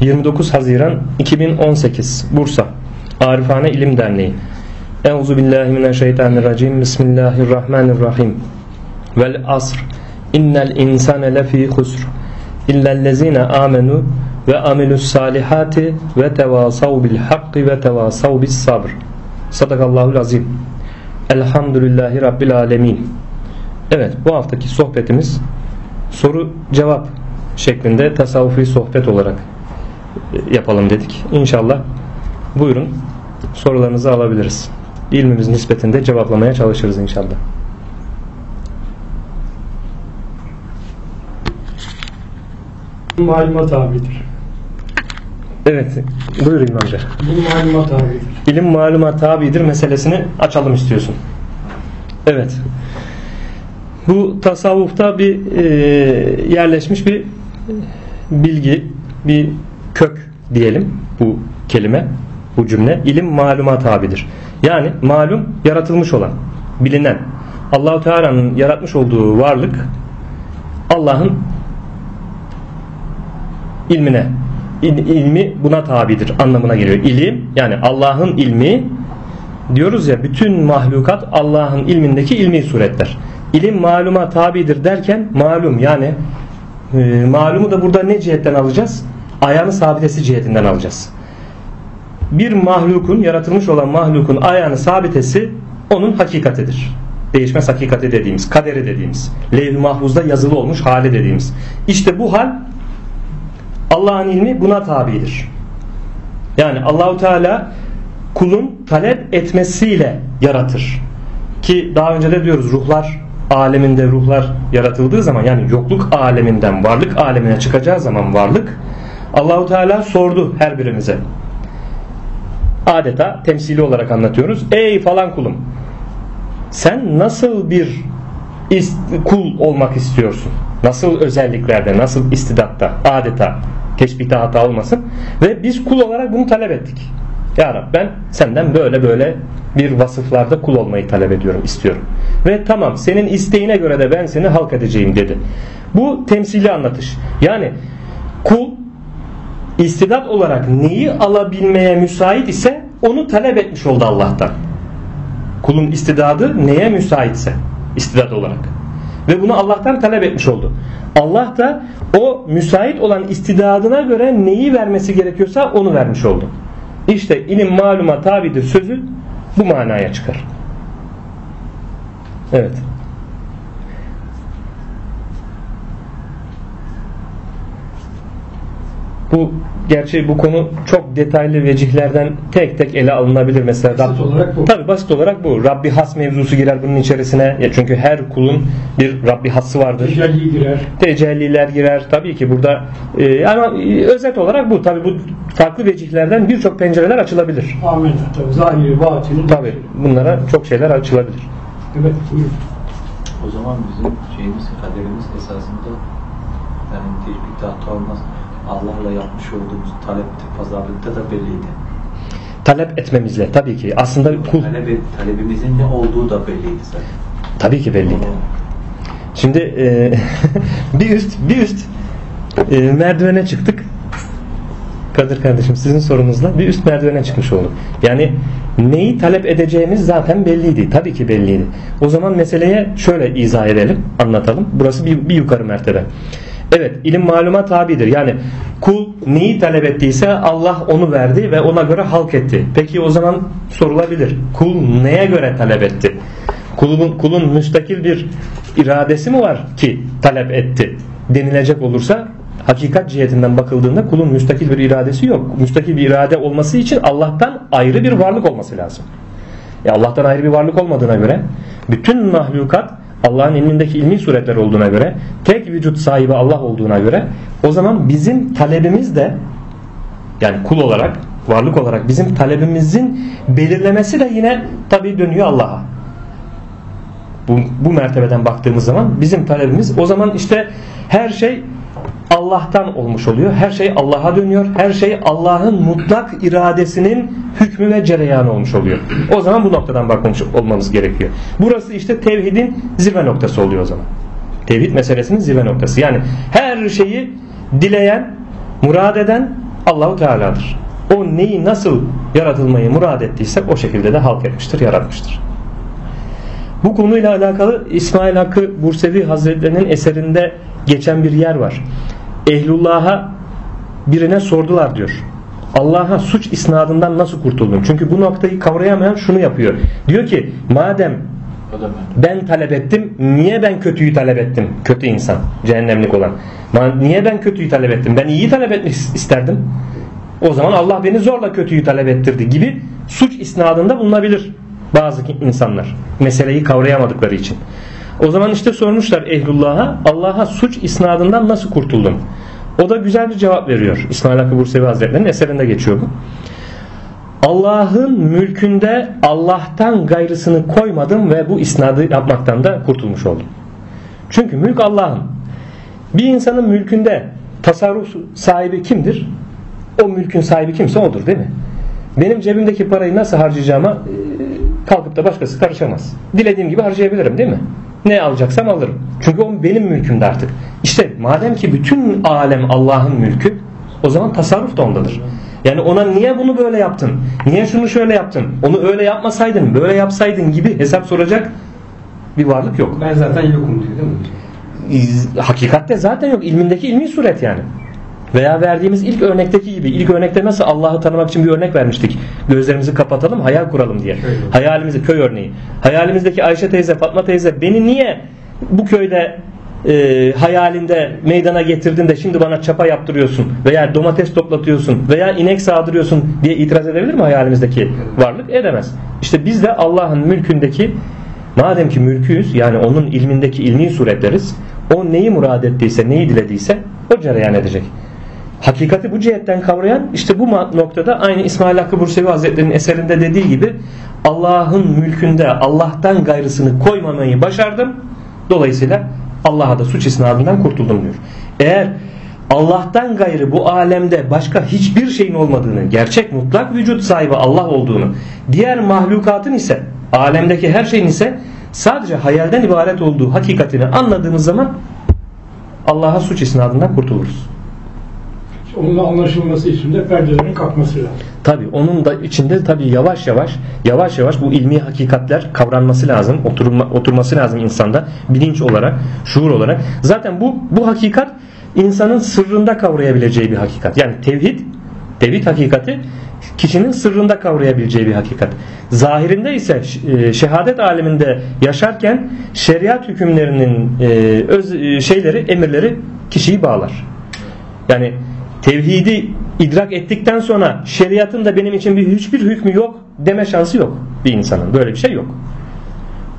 29 Haziran 2018 Bursa. Arifane İlim Derneği. Euzu billahi mineşşeytanirracim. Bismillahirrahmanirrahim. Vel asr. İnnel insane lefî husr. İllellezine amenu ve amilus salihati ve tevasav bil hakki ve tevasav bis sabr. Sadakallahul azim. Elhamdülillahi Rabbil alemin. Evet bu haftaki sohbetimiz soru cevap şeklinde tasavvufi sohbet olarak yapalım dedik. İnşallah buyurun sorularınızı alabiliriz. İlmimiz nispetinde cevaplamaya çalışırız inşallah. malumat tabidir. Evet. Buyur İmam Bey. Bu malumat tabidir. İlim maluma tabidir meselesini açalım istiyorsun. Evet. Bu tasavvufta bir e, yerleşmiş bir bilgi, bir kök diyelim bu kelime, bu cümle. İlim maluma tabidir. Yani malum yaratılmış olan, bilinen. Allahu Teala'nın yaratmış olduğu varlık Allah'ın ilmine il, ilmi buna tabidir anlamına geliyor. İlim yani Allah'ın ilmi diyoruz ya bütün mahlukat Allah'ın ilmindeki ilmi suretler. İlim maluma tabidir derken malum yani e, malumu da burada ne cihetten alacağız? Ayağını sabitesi cihetinden alacağız. Bir mahlukun yaratılmış olan mahlukun ayağını sabitesi onun hakikatidir. Değişmez hakikati dediğimiz, kaderi dediğimiz, levh-i mahfuzda yazılı olmuş hali dediğimiz. İşte bu hal Allah'ın ilmi buna tabidir. Yani Allahu Teala kulun talep etmesiyle yaratır. Ki daha önce de diyoruz ruhlar aleminde ruhlar yaratıldığı zaman yani yokluk aleminden varlık alemine çıkacağı zaman varlık Allahu Teala sordu her birimize. Adeta temsili olarak anlatıyoruz. Ey falan kulum sen nasıl bir kul olmak istiyorsun? Nasıl özelliklerde, nasıl istidatta, adeta teşbihte hata olmasın. Ve biz kul olarak bunu talep ettik. Ya Rab ben senden böyle böyle bir vasıflarda kul olmayı talep ediyorum, istiyorum. Ve tamam senin isteğine göre de ben seni halk edeceğim dedi. Bu temsili anlatış. Yani kul istidat olarak neyi alabilmeye müsait ise onu talep etmiş oldu Allah'tan. Kulun istidadı neye müsaitse istidat olarak. Ve bunu Allah'tan talep etmiş oldu. Allah da o müsait olan istidadına göre neyi vermesi gerekiyorsa onu vermiş oldu. İşte ilim maluma tabidir sözü bu manaya çıkar. Evet. Bu gerçi bu konu çok detaylı vecihlerden tek tek ele alınabilir mesela. Basit olarak bu. Tabi basit olarak bu. Rabbi has mevzusu girer bunun içerisine. Ya çünkü her kulun bir Rabbi hası vardır. Tecelli girer. Tecelliler girer. Tabii ki burada e, ama e, özet olarak bu. Tabi bu farklı vecihlerden birçok pencereler açılabilir. Amin. Tabii zahiri, batini. Tabi bunlara çok şeyler açılabilir. Evet buyurun. O zaman bizim şeyimiz, kaderimiz esasında yani teşbihte hata olmaz. Allah'la yapmış olduğumuz talepte, pazarlıkta da belliydi. Talep etmemizle tabii ki. Aslında kul Talep, talebimizin ne olduğu da belliydi zaten. tabii ki belliydi. Şimdi e, bir üst bir üst e, merdivene çıktık. Kadir kardeşim sizin sorunuzla bir üst merdivene çıkmış olduk. Yani neyi talep edeceğimiz zaten belliydi. Tabii ki belliydi. O zaman meseleye şöyle izah edelim, anlatalım. Burası bir, bir yukarı mertebe. Evet ilim maluma tabidir. Yani kul neyi talep ettiyse Allah onu verdi ve ona göre halk etti. Peki o zaman sorulabilir. Kul neye göre talep etti? Kulun, kulun müstakil bir iradesi mi var ki talep etti? Denilecek olursa hakikat cihetinden bakıldığında kulun müstakil bir iradesi yok. Müstakil bir irade olması için Allah'tan ayrı bir varlık olması lazım. E Allah'tan ayrı bir varlık olmadığına göre bütün mahlukat Allah'ın ilmindeki ilmi suretler olduğuna göre tek vücut sahibi Allah olduğuna göre o zaman bizim talebimiz de yani kul olarak varlık olarak bizim talebimizin belirlemesi de yine tabi dönüyor Allah'a. Bu, bu mertebeden baktığımız zaman bizim talebimiz o zaman işte her şey Allah'tan olmuş oluyor. Her şey Allah'a dönüyor. Her şey Allah'ın mutlak iradesinin hükmü ve cereyanı olmuş oluyor. O zaman bu noktadan bakmış olmamız gerekiyor. Burası işte tevhidin zirve noktası oluyor o zaman. Tevhid meselesinin zirve noktası. Yani her şeyi dileyen, murad eden Allahu Teala'dır. O neyi nasıl yaratılmayı murad ettiyse o şekilde de halk etmiştir, yaratmıştır. Bu konuyla alakalı İsmail Hakkı Bursevi Hazretleri'nin eserinde geçen bir yer var. Ehlullah'a birine sordular diyor. Allah'a suç isnadından nasıl kurtuldun? Çünkü bu noktayı kavrayamayan şunu yapıyor. Diyor ki madem ben. talep ettim. Niye ben kötüyü talep ettim? Kötü insan, cehennemlik olan. Niye ben kötüyü talep ettim? Ben iyiyi talep etmek isterdim. O zaman Allah beni zorla kötüyü talep ettirdi gibi suç isnadında bulunabilir bazı insanlar. Meseleyi kavrayamadıkları için. O zaman işte sormuşlar ehlullah'a Allah'a suç isnadından nasıl kurtuldun? O da güzel bir cevap veriyor. İsmail Hakkı Bursevi Hazretleri'nin eserinde geçiyor bu. Allah'ın mülkünde Allah'tan gayrısını koymadım ve bu isnadı yapmaktan da kurtulmuş oldum. Çünkü mülk Allah'ın. Bir insanın mülkünde tasarruf sahibi kimdir? O mülkün sahibi kimse odur değil mi? Benim cebimdeki parayı nasıl harcayacağıma e, kalkıp da başkası karışamaz. Dilediğim gibi harcayabilirim değil mi? Ne alacaksam alırım. Çünkü o benim mülkümde artık. İşte madem ki bütün alem Allah'ın mülkü o zaman tasarruf da ondadır. Yani ona niye bunu böyle yaptın? Niye şunu şöyle yaptın? Onu öyle yapmasaydın, böyle yapsaydın gibi hesap soracak bir varlık yok. Ben zaten yokum diyor değil mi? Hakikatte zaten yok. İlmindeki ilmi suret yani. Veya verdiğimiz ilk örnekteki gibi. ilk örnekte nasıl Allah'ı tanımak için bir örnek vermiştik. Gözlerimizi kapatalım, hayal kuralım diye. Köy örneği. Hayalimizi, köy örneği. Hayalimizdeki Ayşe teyze, Fatma teyze beni niye bu köyde e, hayalinde meydana getirdin de şimdi bana çapa yaptırıyorsun veya domates toplatıyorsun veya inek sağdırıyorsun diye itiraz edebilir mi hayalimizdeki varlık? Edemez. İşte biz de Allah'ın mülkündeki madem ki mülküyüz yani onun ilmindeki ilmi suretleriz o neyi murad ettiyse neyi dilediyse o cereyan edecek. Hakikati bu cihetten kavrayan işte bu noktada aynı İsmail Hakkı Bursevi Hazretleri'nin eserinde dediği gibi Allah'ın mülkünde Allah'tan gayrısını koymamayı başardım. Dolayısıyla Allah'a da suç isnadından kurtuldum diyor. Eğer Allah'tan gayrı bu alemde başka hiçbir şeyin olmadığını, gerçek mutlak vücut sahibi Allah olduğunu, diğer mahlukatın ise alemdeki her şeyin ise sadece hayalden ibaret olduğu hakikatini anladığımız zaman Allah'a suç isnadından kurtuluruz. Onunla anlaşılması için de perdelerin kalkması lazım. Tabi onun da içinde tabi yavaş yavaş yavaş yavaş bu ilmi hakikatler kavranması lazım, oturma, oturması lazım insanda bilinç olarak, şuur olarak. Zaten bu bu hakikat insanın sırrında kavrayabileceği bir hakikat. Yani tevhid, tevhid hakikati kişinin sırrında kavrayabileceği bir hakikat. Zahirinde ise e, şehadet aleminde yaşarken şeriat hükümlerinin e, öz e, şeyleri, emirleri kişiyi bağlar. Yani tevhidi idrak ettikten sonra şeriatın da benim için bir hiçbir hükmü yok deme şansı yok bir insanın. Böyle bir şey yok.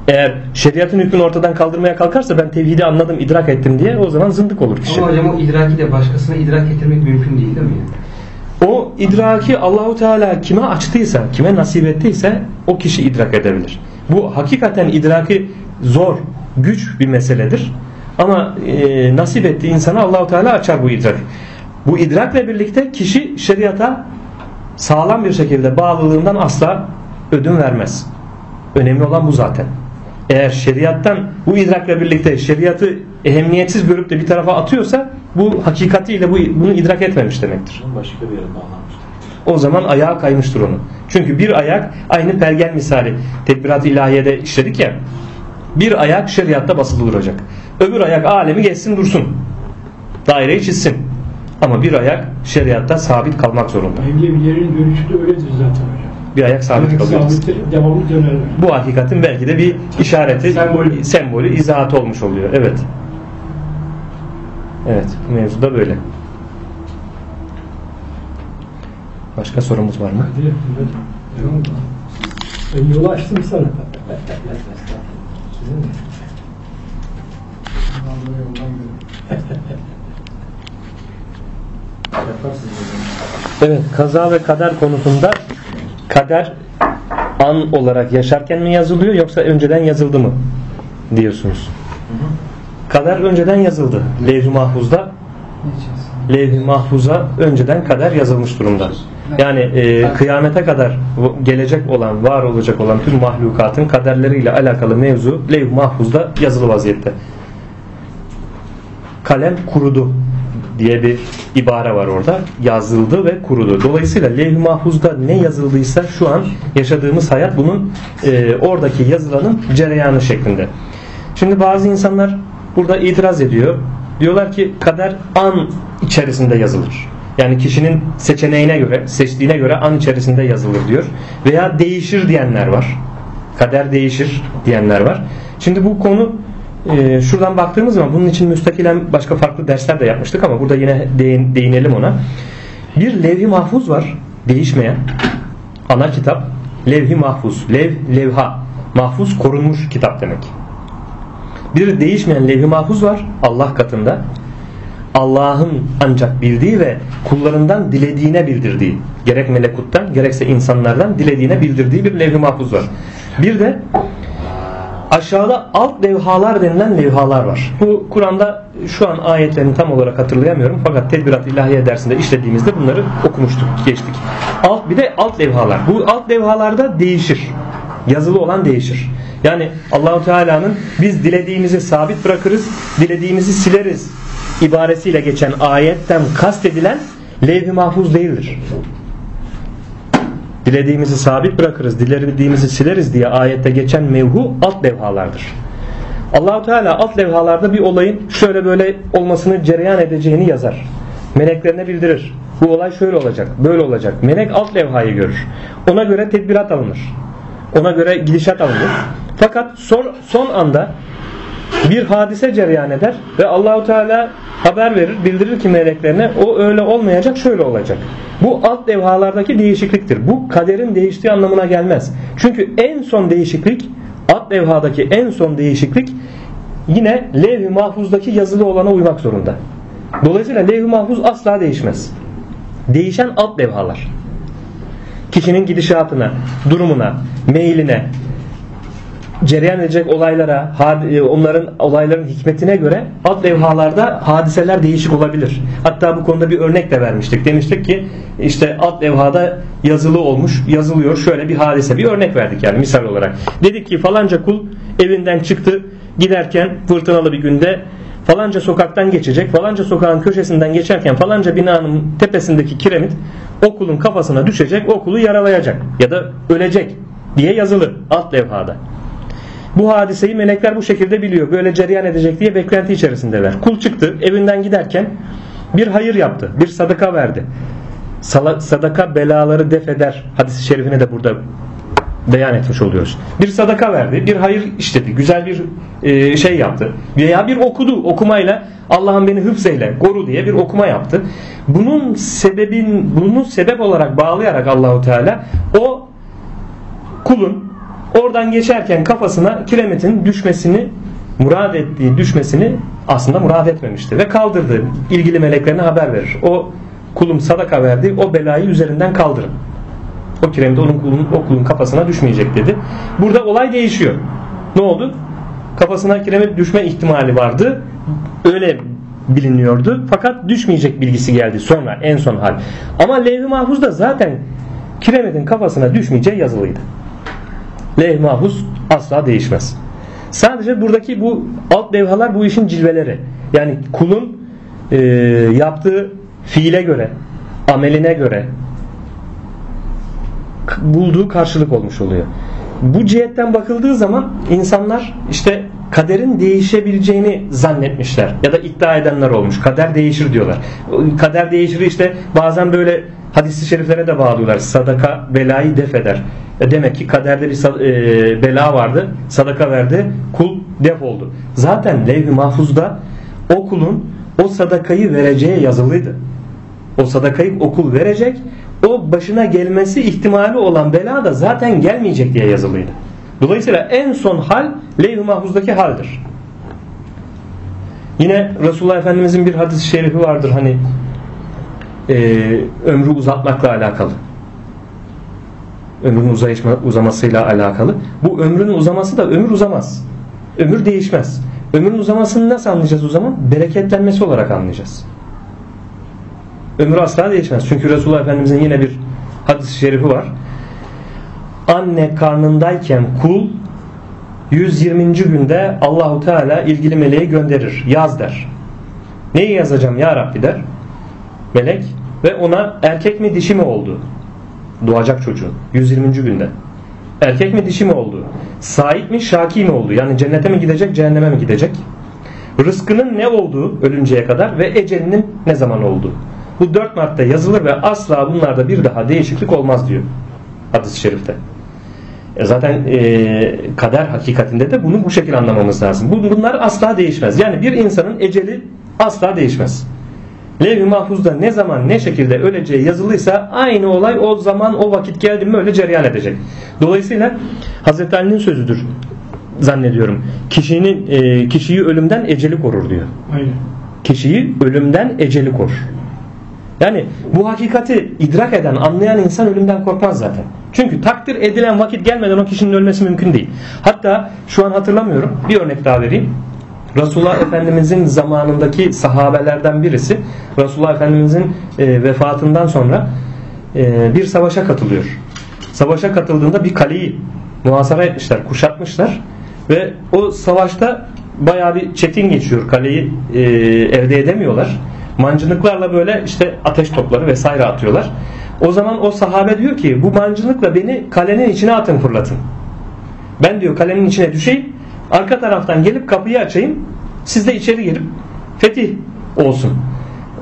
Eğer şeriatın hükmünü ortadan kaldırmaya kalkarsa ben tevhidi anladım, idrak ettim diye o zaman zındık olur kişi. Ama hocam o idraki de başkasına idrak ettirmek mümkün değil değil mi? O idraki Allahu Teala kime açtıysa, kime nasip ettiyse o kişi idrak edebilir. Bu hakikaten idraki zor, güç bir meseledir. Ama e, nasip ettiği insana Allahu Teala açar bu idrak. Bu idrakle birlikte kişi şeriata sağlam bir şekilde bağlılığından asla ödün vermez. Önemli olan bu zaten. Eğer şeriattan bu idrakla birlikte şeriatı ehemmiyetsiz görüp de bir tarafa atıyorsa bu hakikatiyle bu, bunu idrak etmemiş demektir. Başka bir yere bağlanmıştır. O zaman ayağa kaymıştır onu. Çünkü bir ayak aynı pergel misali tedbirat-ı ilahiyede işledik ya. Bir ayak şeriatta basılı duracak. Öbür ayak alemi geçsin dursun. Daireyi çizsin. Ama bir ayak şeriatta sabit kalmak zorunda. Mevlevilerin görüşü de öyledir zaten hocam. Bir ayak sabit kalıyor. Sabittir, devamlı dönerler. Bu hakikatin belki de bir işareti, Sembolü. sembolü, izahatı olmuş oluyor. Evet. Evet, bu mevzuda böyle. Başka sorumuz var mı? Ben yolu açtım sana. Sizin mi? Evet, kaza ve kader konusunda kader an olarak yaşarken mi yazılıyor yoksa önceden yazıldı mı diyorsunuz. Kader önceden yazıldı. Levh-i Mahfuz'da Levh-i Mahfuz'a önceden kader yazılmış durumda. Yani e, kıyamete kadar gelecek olan, var olacak olan tüm mahlukatın kaderleriyle alakalı mevzu Levh-i Mahfuz'da yazılı vaziyette. Kalem kurudu. Diye bir ibare var orada. Yazıldı ve kurudu. Dolayısıyla levh-i mahfuzda ne yazıldıysa şu an yaşadığımız hayat bunun e, oradaki yazılanın cereyanı şeklinde. Şimdi bazı insanlar burada itiraz ediyor. Diyorlar ki kader an içerisinde yazılır. Yani kişinin seçeneğine göre, seçtiğine göre an içerisinde yazılır diyor. Veya değişir diyenler var. Kader değişir diyenler var. Şimdi bu konu e, şuradan baktığımız zaman bunun için müstakilen başka farklı dersler de yapmıştık ama burada yine değin, değinelim ona. Bir levh-i mahfuz var. Değişmeyen. Ana kitap. Levh-i mahfuz. Lev, levha. Mahfuz korunmuş kitap demek. Bir değişmeyen levh-i mahfuz var Allah katında. Allah'ın ancak bildiği ve kullarından dilediğine bildirdiği gerek melekuttan gerekse insanlardan dilediğine bildirdiği bir levh-i mahfuz var. Bir de aşağıda alt levhalar denilen levhalar var. Bu Kur'an'da şu an ayetlerini tam olarak hatırlayamıyorum fakat Tedbirat İlahiye dersinde işlediğimizde bunları okumuştuk, geçtik. Alt bir de alt levhalar. Bu alt levhalarda değişir. Yazılı olan değişir. Yani Allahu Teala'nın biz dilediğimizi sabit bırakırız, dilediğimizi sileriz ibaresiyle geçen ayetten kastedilen levh-i mahfuz değildir. Dilediğimizi sabit bırakırız, dilediğimizi sileriz diye ayette geçen mevhu alt levhalardır. Allahu Teala alt levhalarda bir olayın şöyle böyle olmasını cereyan edeceğini yazar. Meleklerine bildirir. Bu olay şöyle olacak, böyle olacak. Melek alt levhayı görür. Ona göre tedbirat alınır. Ona göre gidişat alınır. Fakat son, son anda bir hadise cereyan eder ve Allahu Teala haber verir, bildirir ki meleklerine o öyle olmayacak, şöyle olacak. Bu alt levhalardaki değişikliktir. Bu kaderin değiştiği anlamına gelmez. Çünkü en son değişiklik alt levhadaki en son değişiklik yine levh-i mahfuzdaki yazılı olana uymak zorunda. Dolayısıyla levh-i mahfuz asla değişmez. Değişen alt levhalar. Kişinin gidişatına, durumuna, meyline, cereyan edecek olaylara, e, onların olayların hikmetine göre alt levhalarda hadiseler değişik olabilir. Hatta bu konuda bir örnek de vermiştik. Demiştik ki işte alt levhada yazılı olmuş, yazılıyor şöyle bir hadise. Bir örnek verdik yani misal olarak. Dedik ki falanca kul evinden çıktı giderken fırtınalı bir günde falanca sokaktan geçecek. Falanca sokağın köşesinden geçerken falanca binanın tepesindeki kiremit okulun kafasına düşecek, okulu yaralayacak ya da ölecek diye yazılı alt levhada. Bu hadiseyi melekler bu şekilde biliyor. Böyle cereyan edecek diye beklenti içerisindeler. Kul çıktı evinden giderken bir hayır yaptı. Bir sadaka verdi. Sadaka belaları def eder. Hadis-i şerifini de burada beyan etmiş oluyoruz. Bir sadaka verdi, bir hayır işledi, güzel bir e, şey yaptı veya bir okudu okumayla Allah'ım beni hıfzeyle, koru diye bir okuma yaptı. Bunun sebebin, bunu sebep olarak bağlayarak Allahu Teala o kulun Oradan geçerken kafasına kiremitin düşmesini murad ettiği düşmesini aslında murad etmemişti ve kaldırdı. İlgili meleklerine haber verir. O kulum sadaka verdi. O belayı üzerinden kaldırın. O kiremit onun kulun, o kulun kafasına düşmeyecek dedi. Burada olay değişiyor. Ne oldu? Kafasına kiremit düşme ihtimali vardı. Öyle biliniyordu. Fakat düşmeyecek bilgisi geldi sonra en son hal. Ama levh-i mahfuzda zaten kiremitin kafasına düşmeyeceği yazılıydı levh mahfuz asla değişmez. Sadece buradaki bu alt levhalar bu işin cilveleri. Yani kulun e, yaptığı fiile göre, ameline göre bulduğu karşılık olmuş oluyor. Bu cihetten bakıldığı zaman insanlar işte kaderin değişebileceğini zannetmişler ya da iddia edenler olmuş. Kader değişir diyorlar. Kader değişir işte bazen böyle hadis-i şeriflere de bağlıyorlar. Sadaka belayı def eder. E demek ki kaderde bir e, bela vardı. Sadaka verdi. Kul def oldu. Zaten levh-i mahfuzda o kulun o sadakayı vereceği yazılıydı. O sadakayı okul verecek. O başına gelmesi ihtimali olan bela da zaten gelmeyecek diye yazılıydı. Dolayısıyla en son hal levh-i mahfuzdaki haldir. Yine Resulullah Efendimizin bir hadis-i şerifi vardır hani e, ömrü uzatmakla alakalı. Ömrün uzayışma, uzamasıyla alakalı. Bu ömrün uzaması da ömür uzamaz. Ömür değişmez. Ömrün uzamasını nasıl anlayacağız o zaman? Bereketlenmesi olarak anlayacağız. Ömür asla değişmez. Çünkü Resulullah Efendimizin yine bir hadis-i şerifi var. Anne karnındayken kul 120. günde Allahu Teala ilgili meleği gönderir. Yaz der. Neyi yazacağım ya Rabbi der melek ve ona erkek mi dişi mi oldu doğacak çocuğun 120. günde erkek mi dişi mi oldu sahip mi şaki mi oldu yani cennete mi gidecek cehenneme mi gidecek rızkının ne olduğu ölünceye kadar ve ecelinin ne zaman olduğu bu dört madde yazılır ve asla bunlarda bir daha değişiklik olmaz diyor hadis-i şerifte. E zaten e, kader hakikatinde de bunu bu şekilde anlamamız lazım. Bu, bunlar asla değişmez. Yani bir insanın eceli asla değişmez. Levh-i Mahfuz'da ne zaman ne şekilde öleceği yazılıysa aynı olay o zaman o vakit geldi mi öyle cereyan edecek. Dolayısıyla Hazreti Ali'nin sözüdür zannediyorum. Kişinin e, kişiyi ölümden eceli korur diyor. Aynen. Kişiyi ölümden eceli korur. Yani bu hakikati idrak eden, anlayan insan ölümden korkmaz zaten. Çünkü takdir edilen vakit gelmeden o kişinin ölmesi mümkün değil. Hatta şu an hatırlamıyorum. Bir örnek daha vereyim. Resulullah Efendimizin zamanındaki sahabelerden birisi Resulullah Efendimizin e, vefatından sonra e, bir savaşa katılıyor. Savaşa katıldığında bir kaleyi muhasara etmişler, kuşatmışlar ve o savaşta bayağı bir çetin geçiyor. Kaleyi e, elde edemiyorlar. Mancınıklarla böyle işte ateş topları vesaire atıyorlar. O zaman o sahabe diyor ki bu mancınıkla beni kalenin içine atın fırlatın. Ben diyor kalenin içine düşeyim. Arka taraftan gelip kapıyı açayım. Siz de içeri girip fetih olsun.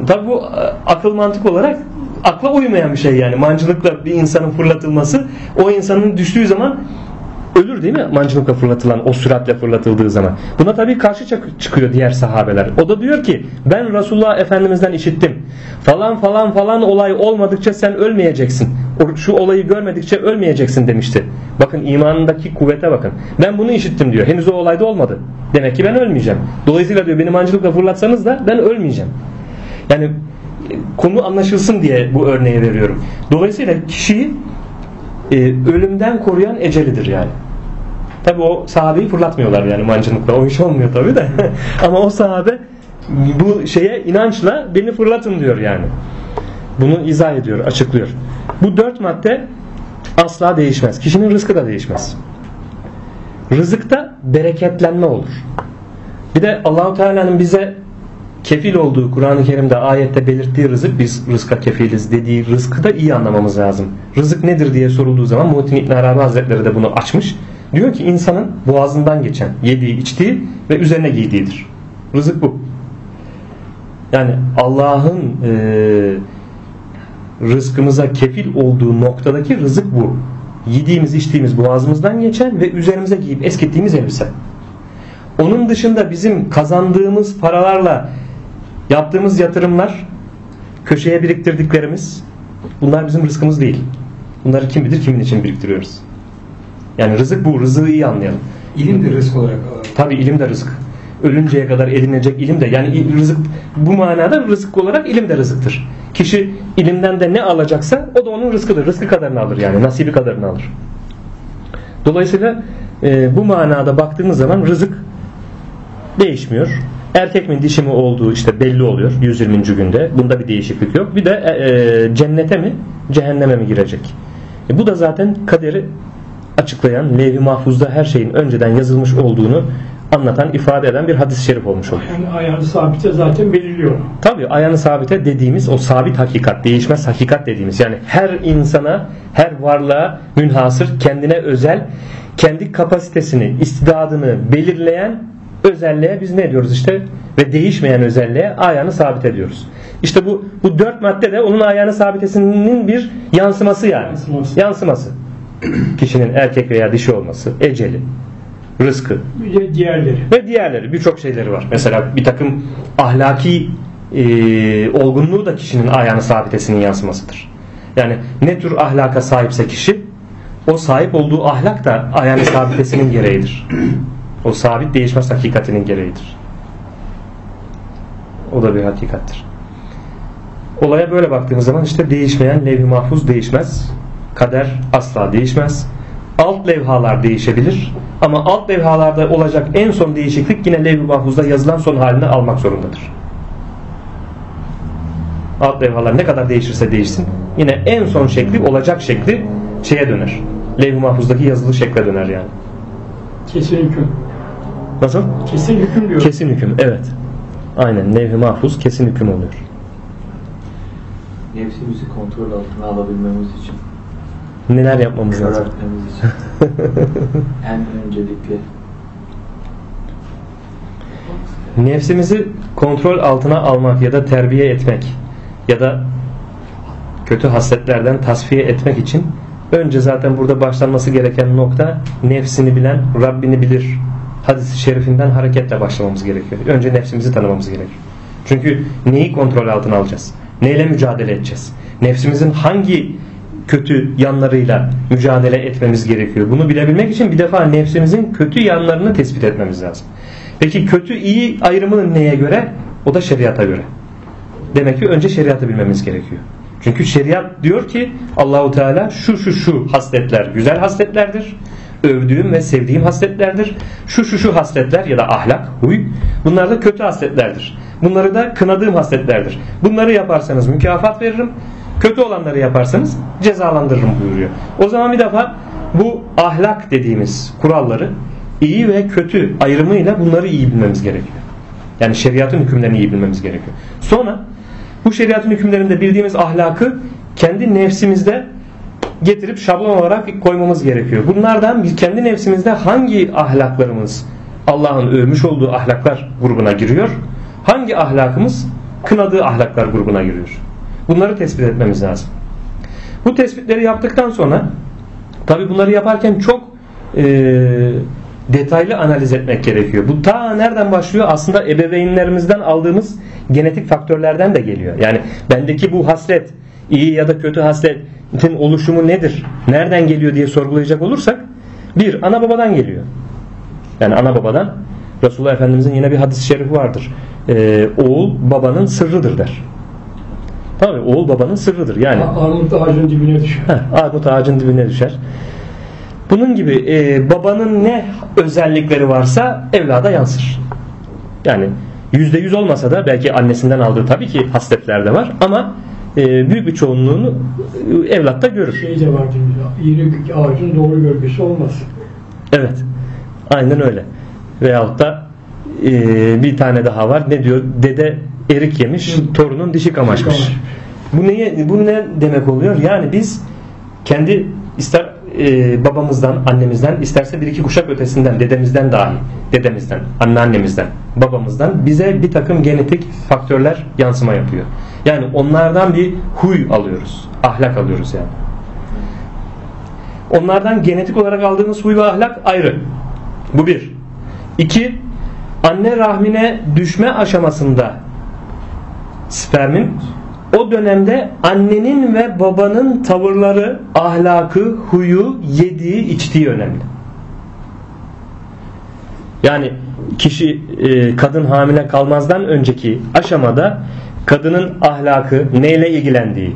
Tabi bu akıl mantık olarak akla uymayan bir şey yani. Mancınıkla bir insanın fırlatılması o insanın düştüğü zaman ölür değil mi mancınıkla fırlatılan o süratle fırlatıldığı zaman. Buna tabii karşı çıkıyor diğer sahabeler. O da diyor ki ben Resulullah Efendimiz'den işittim. Falan falan falan olay olmadıkça sen ölmeyeceksin. Şu olayı görmedikçe ölmeyeceksin demişti. Bakın imanındaki kuvvete bakın. Ben bunu işittim diyor. Henüz o olayda olmadı. Demek ki ben ölmeyeceğim. Dolayısıyla diyor beni mancınıkla fırlatsanız da ben ölmeyeceğim. Yani konu anlaşılsın diye bu örneği veriyorum. Dolayısıyla kişiyi e, ölümden koruyan ecelidir yani. Tabi o sahabeyi fırlatmıyorlar yani mancınıkla. O iş olmuyor tabi de. Ama o sahabe bu şeye inançla beni fırlatın diyor yani. Bunu izah ediyor, açıklıyor. Bu dört madde asla değişmez. Kişinin rızkı da değişmez. Rızıkta bereketlenme olur. Bir de Allahu Teala'nın bize kefil olduğu Kur'an-ı Kerim'de ayette belirttiği rızık biz rızka kefiliz dediği rızkı da iyi anlamamız lazım. Rızık nedir diye sorulduğu zaman Muhittin İbn Arabi Hazretleri de bunu açmış. Diyor ki insanın boğazından geçen yediği içtiği ve üzerine giydiğidir. Rızık bu. Yani Allah'ın e, rızkımıza kefil olduğu noktadaki rızık bu. Yediğimiz içtiğimiz boğazımızdan geçen ve üzerimize giyip eskittiğimiz elbise. Onun dışında bizim kazandığımız paralarla yaptığımız yatırımlar, köşeye biriktirdiklerimiz bunlar bizim rızkımız değil. Bunları kim bilir kimin için biriktiriyoruz. Yani rızık bu. Rızığı iyi anlayalım. İlim de rızk olarak. Tabi ilim de rızık. Ölünceye kadar edinecek ilim de yani rızık bu manada rızık olarak ilim de rızıktır. Kişi ilimden de ne alacaksa o da onun rızkıdır. Rızkı kadarını alır yani. Nasibi kadarını alır. Dolayısıyla e, bu manada baktığımız zaman rızık değişmiyor. Erkek mi dişi mi olduğu işte belli oluyor 120. günde. Bunda bir değişiklik yok. Bir de e, e, cennete mi cehenneme mi girecek? E, bu da zaten kaderi açıklayan Levi Mahfuz'da her şeyin önceden yazılmış olduğunu anlatan, ifade eden bir hadis-i şerif olmuş oluyor. Yani ayağını sabite zaten belirliyor. Tabi ayağını sabite dediğimiz o sabit hakikat, değişmez hakikat dediğimiz yani her insana, her varlığa münhasır, kendine özel, kendi kapasitesini, istidadını belirleyen özelliğe biz ne diyoruz işte ve değişmeyen özelliğe ayağını sabit ediyoruz. İşte bu bu dört madde de onun ayağını sabitesinin bir yansıması yani. Yansıması. yansıması. Kişinin erkek veya dişi olması, eceli, rızkı de diğerleri. ve diğerleri birçok şeyleri var. Mesela bir takım ahlaki e, olgunluğu da kişinin ayağını sabitesinin yansımasıdır. Yani ne tür ahlaka sahipse kişi o sahip olduğu ahlak da ayağını sabitesinin gereğidir. O sabit değişmez hakikatinin gereğidir. O da bir hakikattir. Olaya böyle baktığımız zaman işte değişmeyen levh-i mahfuz değişmez. Kader asla değişmez. Alt levhalar değişebilir. Ama alt levhalarda olacak en son değişiklik yine levh-i mahfuzda yazılan son halini almak zorundadır. Alt levhalar ne kadar değişirse değişsin yine en son şekli olacak şekli şeye döner. Levh-i mahfuzdaki yazılı şekle döner yani. Kesin hüküm. Nasıl? Kesin hüküm diyor. Kesin hüküm evet. Aynen nevh-i mahfuz kesin hüküm oluyor. Nefsimizi kontrol altına alabilmemiz için, Neler yapmamız lazım? en öncelikle Nefsimizi kontrol altına almak ya da terbiye etmek ya da kötü hasletlerden tasfiye etmek için önce zaten burada başlanması gereken nokta nefsini bilen Rabbini bilir hadisi şerifinden hareketle başlamamız gerekiyor. Önce nefsimizi tanımamız gerekiyor. Çünkü neyi kontrol altına alacağız? Neyle mücadele edeceğiz? Nefsimizin hangi kötü yanlarıyla mücadele etmemiz gerekiyor? Bunu bilebilmek için bir defa nefsimizin kötü yanlarını tespit etmemiz lazım. Peki kötü iyi ayrımı neye göre? O da şeriata göre. Demek ki önce şeriatı bilmemiz gerekiyor. Çünkü şeriat diyor ki Allahu Teala şu şu şu hasletler güzel hasletlerdir. Övdüğüm ve sevdiğim hasletlerdir. Şu şu şu hasletler ya da ahlak, huy bunlar da kötü hasletlerdir. Bunları da kınadığım hasletlerdir. Bunları yaparsanız mükafat veririm. Kötü olanları yaparsanız cezalandırırım buyuruyor. O zaman bir defa bu ahlak dediğimiz kuralları iyi ve kötü ayrımıyla bunları iyi bilmemiz gerekiyor. Yani şeriatın hükümlerini iyi bilmemiz gerekiyor. Sonra bu şeriatın hükümlerinde bildiğimiz ahlakı kendi nefsimizde getirip şablon olarak koymamız gerekiyor. Bunlardan biz kendi nefsimizde hangi ahlaklarımız Allah'ın övmüş olduğu ahlaklar grubuna giriyor? Hangi ahlakımız kınadığı ahlaklar grubuna giriyor? Bunları tespit etmemiz lazım. Bu tespitleri yaptıktan sonra tabi bunları yaparken çok e, detaylı analiz etmek gerekiyor. Bu ta nereden başlıyor? Aslında ebeveynlerimizden aldığımız genetik faktörlerden de geliyor. Yani bendeki bu haslet, iyi ya da kötü hasletin oluşumu nedir? Nereden geliyor diye sorgulayacak olursak bir, ana babadan geliyor. Yani ana babadan Resulullah Efendimizin yine bir hadis-i şerifi vardır. Ee, oğul babanın sırrıdır der. Tabii oğul babanın sırrıdır. Yani Armut ağacının dibine düşer. Heh, armut ağacın dibine düşer. Bunun gibi e, babanın ne özellikleri varsa evlada yansır. Yani yüzde yüz olmasa da belki annesinden aldığı tabii ki hasletler de var ama e, büyük bir çoğunluğunu e, evlatta görür. Şey de vardır. İğne ağacın doğru gölgesi olmaz. Evet. Aynen öyle. Veyahut da e, bir tane daha var. Ne diyor? Dede erik yemiş, torunun dişi. Kamaşmış. Bu neye bu ne demek oluyor? Yani biz kendi ister e, babamızdan, annemizden, isterse bir iki kuşak ötesinden, dedemizden dahi, dedemizden, anneannemizden, babamızdan bize bir takım genetik faktörler yansıma yapıyor. Yani onlardan bir huy alıyoruz, ahlak alıyoruz yani. Onlardan genetik olarak aldığımız huy ve ahlak ayrı. Bu bir. İki, anne rahmine düşme aşamasında spermin o dönemde annenin ve babanın tavırları, ahlakı, huyu, yediği, içtiği önemli. Yani kişi e, kadın hamile kalmazdan önceki aşamada kadının ahlakı, neyle ilgilendiği,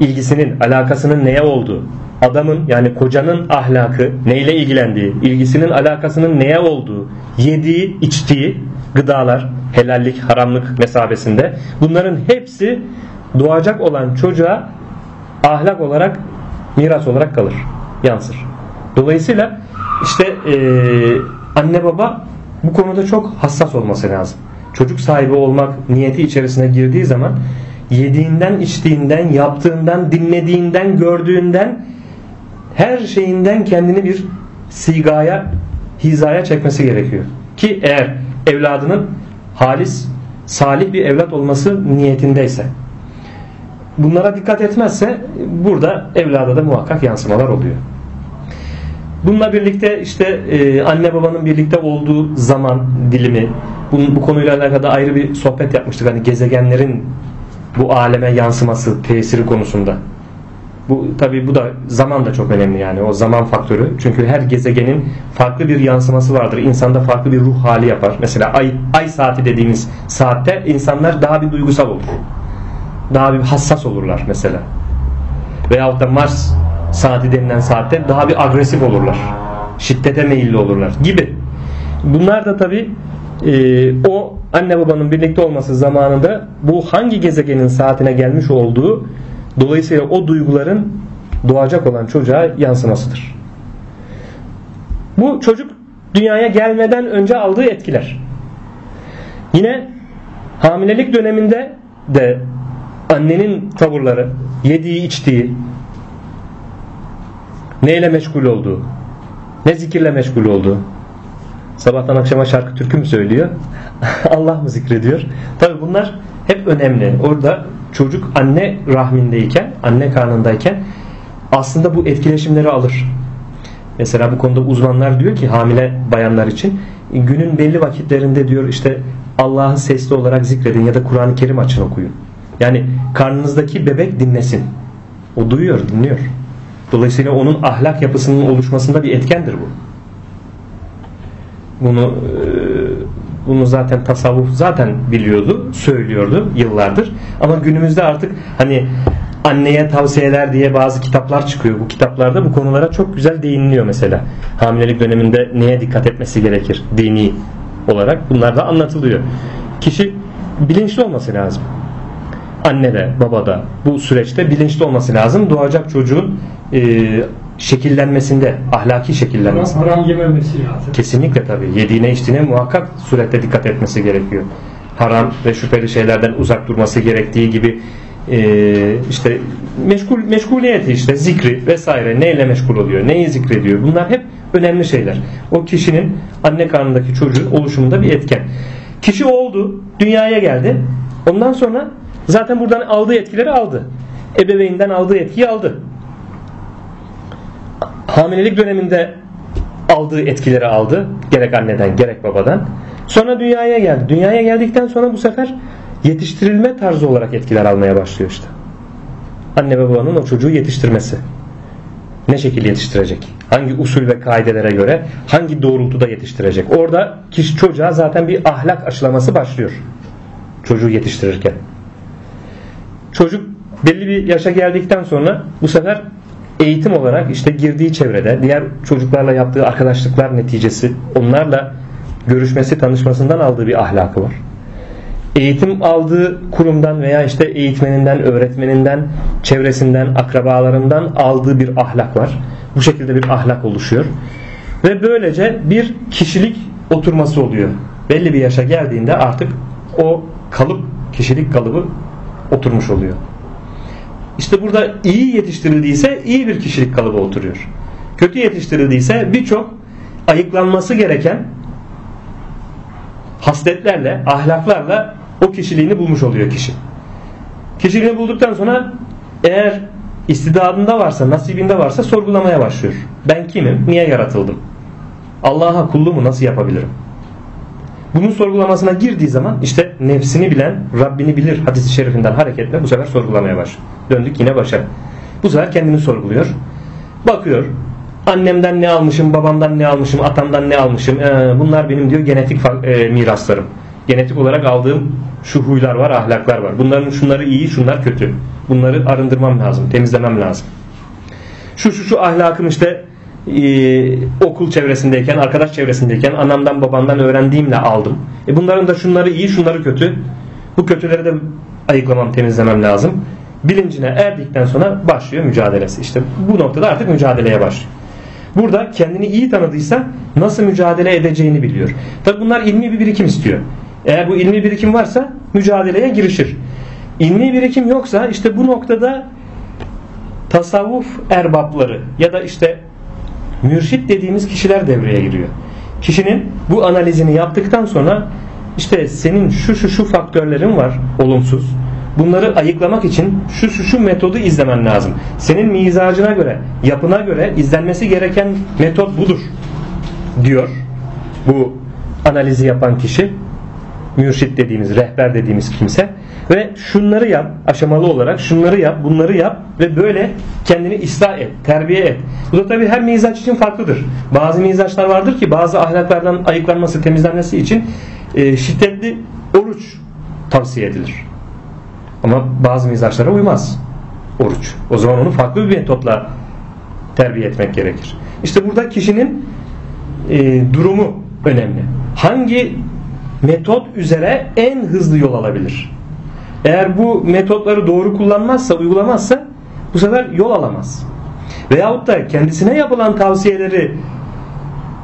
ilgisinin, alakasının neye olduğu, adamın yani kocanın ahlakı, neyle ilgilendiği, ilgisinin, alakasının neye olduğu, yediği, içtiği gıdalar, helallik, haramlık mesabesinde bunların hepsi doğacak olan çocuğa ahlak olarak miras olarak kalır, yansır. Dolayısıyla işte eee, anne baba bu konuda çok hassas olması lazım. Çocuk sahibi olmak niyeti içerisine girdiği zaman yediğinden, içtiğinden, yaptığından, dinlediğinden, gördüğünden her şeyinden kendini bir sigaya, hizaya çekmesi gerekiyor. Ki eğer evladının halis, salih bir evlat olması niyetindeyse bunlara dikkat etmezse burada evlada da muhakkak yansımalar oluyor. Bununla birlikte işte e, anne babanın birlikte olduğu zaman dilimi bunun, bu konuyla alakalı ayrı bir sohbet yapmıştık. Hani gezegenlerin bu aleme yansıması, tesiri konusunda. Bu tabi bu da zaman da çok önemli yani o zaman faktörü. Çünkü her gezegenin farklı bir yansıması vardır. İnsanda farklı bir ruh hali yapar. Mesela ay ay saati dediğimiz saatte insanlar daha bir duygusal olur. Daha bir hassas olurlar mesela. Veyahut da Mars saati denilen saatte daha bir agresif olurlar. Şiddete meyilli olurlar gibi. Bunlar da tabi e, o anne babanın birlikte olması zamanında bu hangi gezegenin saatine gelmiş olduğu dolayısıyla o duyguların doğacak olan çocuğa yansımasıdır. Bu çocuk dünyaya gelmeden önce aldığı etkiler. Yine Hamilelik döneminde de annenin tavırları, yediği içtiği, neyle meşgul olduğu, ne zikirle meşgul olduğu, sabahtan akşama şarkı türkü mü söylüyor, Allah mı zikrediyor? Tabi bunlar hep önemli. Orada çocuk anne rahmindeyken, anne karnındayken aslında bu etkileşimleri alır. Mesela bu konuda uzmanlar diyor ki hamile bayanlar için günün belli vakitlerinde diyor işte Allah'ı sesli olarak zikredin ya da Kur'an-ı Kerim açın okuyun. Yani karnınızdaki bebek dinlesin. O duyuyor, dinliyor. Dolayısıyla onun ahlak yapısının oluşmasında bir etkendir bu. Bunu e, bunu zaten tasavvuf zaten biliyordu, söylüyordu yıllardır. Ama günümüzde artık hani anneye tavsiyeler diye bazı kitaplar çıkıyor. Bu kitaplarda bu konulara çok güzel değiniliyor mesela. Hamilelik döneminde neye dikkat etmesi gerekir dini olarak bunlar da anlatılıyor. Kişi bilinçli olması lazım. Anne de baba da bu süreçte bilinçli olması lazım. Doğacak çocuğun e, şekillenmesinde, ahlaki şekillenmesinde. Haram, yememesi lazım. Kesinlikle tabii. Yediğine içtiğine muhakkak surette dikkat etmesi gerekiyor. Haram ve şüpheli şeylerden uzak durması gerektiği gibi e, işte meşgul meşguliyeti işte zikri vesaire neyle meşgul oluyor, neyi zikrediyor. Bunlar hep önemli şeyler. O kişinin anne karnındaki çocuğun oluşumunda bir etken. Kişi oldu, dünyaya geldi. Ondan sonra zaten buradan aldığı etkileri aldı. Ebeveynden aldığı etkiyi aldı. Hamilelik döneminde aldığı etkileri aldı. Gerek anneden gerek babadan. Sonra dünyaya geldi. Dünyaya geldikten sonra bu sefer yetiştirilme tarzı olarak etkiler almaya başlıyor işte. Anne ve babanın o çocuğu yetiştirmesi. Ne şekilde yetiştirecek? Hangi usul ve kaidelere göre hangi doğrultuda yetiştirecek? Orada kişi çocuğa zaten bir ahlak aşılaması başlıyor. Çocuğu yetiştirirken. Çocuk belli bir yaşa geldikten sonra bu sefer eğitim olarak işte girdiği çevrede diğer çocuklarla yaptığı arkadaşlıklar neticesi onlarla görüşmesi tanışmasından aldığı bir ahlakı var. Eğitim aldığı kurumdan veya işte eğitmeninden, öğretmeninden, çevresinden, akrabalarından aldığı bir ahlak var. Bu şekilde bir ahlak oluşuyor. Ve böylece bir kişilik oturması oluyor. Belli bir yaşa geldiğinde artık o kalıp, kişilik kalıbı oturmuş oluyor. İşte burada iyi yetiştirildiyse iyi bir kişilik kalıbı oturuyor. Kötü yetiştirildiyse birçok ayıklanması gereken hasletlerle, ahlaklarla o kişiliğini bulmuş oluyor kişi. Kişiliğini bulduktan sonra eğer istidadında varsa, nasibinde varsa sorgulamaya başlıyor. Ben kimim? Niye yaratıldım? Allah'a kulluğumu nasıl yapabilirim? Bunun sorgulamasına girdiği zaman işte nefsini bilen Rabbini bilir hadisi şerifinden hareketle bu sefer sorgulamaya başlıyor. Döndük yine başa. Bu sefer kendini sorguluyor. Bakıyor. Annemden ne almışım, babamdan ne almışım, atamdan ne almışım. Ee, bunlar benim diyor genetik e, miraslarım. Genetik olarak aldığım şu huylar var, ahlaklar var. Bunların şunları iyi, şunlar kötü. Bunları arındırmam lazım, temizlemem lazım. Şu şu şu ahlakım işte e, okul çevresindeyken, arkadaş çevresindeyken anamdan babamdan öğrendiğimle aldım. E bunların da şunları iyi, şunları kötü. Bu kötüleri de ayıklamam, temizlemem lazım. Bilincine erdikten sonra başlıyor mücadelesi. İşte bu noktada artık mücadeleye başlıyor. Burada kendini iyi tanıdıysa nasıl mücadele edeceğini biliyor. Tabi bunlar ilmi bir birikim istiyor. Eğer bu ilmi birikim varsa mücadeleye girişir. İlmi birikim yoksa işte bu noktada tasavvuf erbapları ya da işte mürşit dediğimiz kişiler devreye giriyor. Kişinin bu analizini yaptıktan sonra işte senin şu şu şu faktörlerin var olumsuz. Bunları ayıklamak için şu şu şu metodu izlemen lazım. Senin mizacına göre, yapına göre izlenmesi gereken metot budur diyor bu analizi yapan kişi. Mürşit dediğimiz, rehber dediğimiz kimse. Ve şunları yap aşamalı olarak şunları yap bunları yap ve böyle kendini ıslah et terbiye et. Bu da tabi her mizaç için farklıdır. Bazı mizaçlar vardır ki bazı ahlaklardan ayıklanması temizlenmesi için e, şiddetli oruç tavsiye edilir. Ama bazı mizaçlara uymaz oruç. O zaman onu farklı bir metotla terbiye etmek gerekir. İşte burada kişinin e, durumu önemli. Hangi metot üzere en hızlı yol alabilir eğer bu metotları doğru kullanmazsa, uygulamazsa bu sefer yol alamaz. Veyahut da kendisine yapılan tavsiyeleri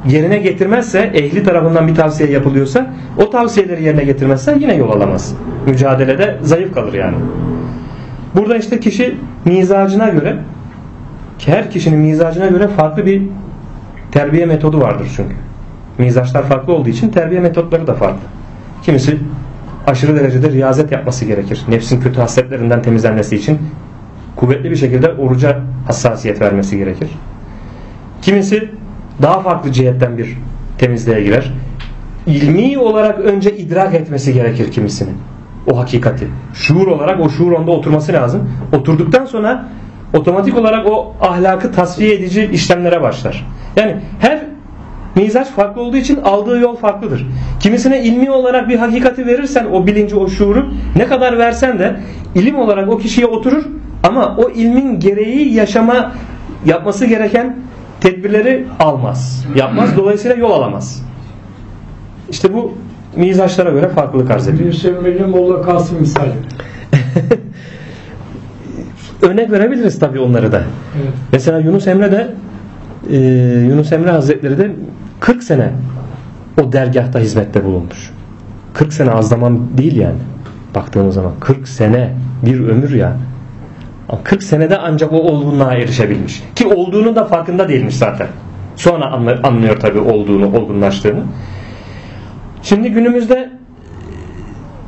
yerine getirmezse, ehli tarafından bir tavsiye yapılıyorsa o tavsiyeleri yerine getirmezse yine yol alamaz. Mücadelede zayıf kalır yani. Burada işte kişi mizacına göre her kişinin mizacına göre farklı bir terbiye metodu vardır çünkü. Mizaçlar farklı olduğu için terbiye metotları da farklı. Kimisi aşırı derecede riyazet yapması gerekir. Nefsin kötü hasletlerinden temizlenmesi için kuvvetli bir şekilde oruca hassasiyet vermesi gerekir. Kimisi daha farklı cihetten bir temizliğe girer. İlmi olarak önce idrak etmesi gerekir kimisinin. O hakikati. Şuur olarak o şuur onda oturması lazım. Oturduktan sonra otomatik olarak o ahlakı tasfiye edici işlemlere başlar. Yani her mizaç farklı olduğu için aldığı yol farklıdır. Kimisine ilmi olarak bir hakikati verirsen o bilinci, o şuuru ne kadar versen de ilim olarak o kişiye oturur ama o ilmin gereği yaşama yapması gereken tedbirleri almaz. Yapmaz. Dolayısıyla yol alamaz. İşte bu mizaçlara göre farklılık arz ediyor. Yunus Emre'nin Molla Kasım misali. Örnek verebiliriz tabii onları da. Evet. Mesela Yunus Emre de e, Yunus Emre Hazretleri de 40 sene o dergahta hizmette bulunmuş. 40 sene az zaman değil yani. Baktığımız zaman 40 sene bir ömür ya. Ama 40 senede ancak o olgunluğa erişebilmiş. Ki olduğunu da farkında değilmiş zaten. Sonra anlıyor tabii olduğunu, olgunlaştığını. Şimdi günümüzde